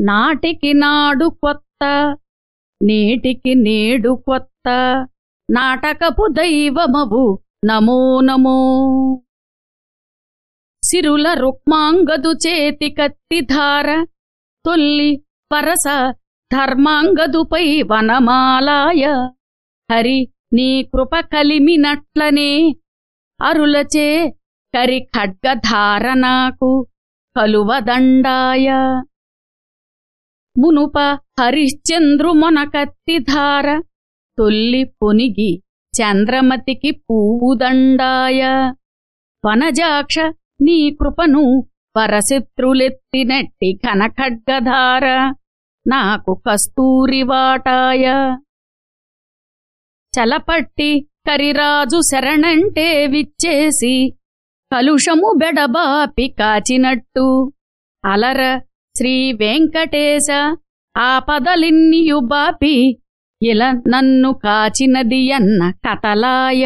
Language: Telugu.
నాటికి నాడు కొత్త నేటికి నేడు కొత్త. నాటకపు దైవమవు నమో నమో. సిరుల రుక్మాంగదు చేతి కత్తిధార తొల్లి పరస ధర్మాంగదుపై వనమాలాయ. హరి నీ కృప కలిమినట్లనే అరులచే కరి ఖడ్గధార నాకు కలువదండాయ. మునుప హరిశ్చంద్రుమొన కత్తిధార తొల్లి పొనిగి చంద్రమతికి పూవుదండాయ వనజాక్ష నీ కృపను పరశత్రులెత్తినట్టి కనఖడ్గధార నాకు కస్తూరివాటాయ చలపట్టి కరిరాజు శరణంటే విచ్చేసి కలుషము బెడబాపి కాచినట్టు. అలర శ్రీ వెంకటేశ ఆపదలిన్నియు బాపి ఇల నన్ను కాచినది అన్న కథలాయ.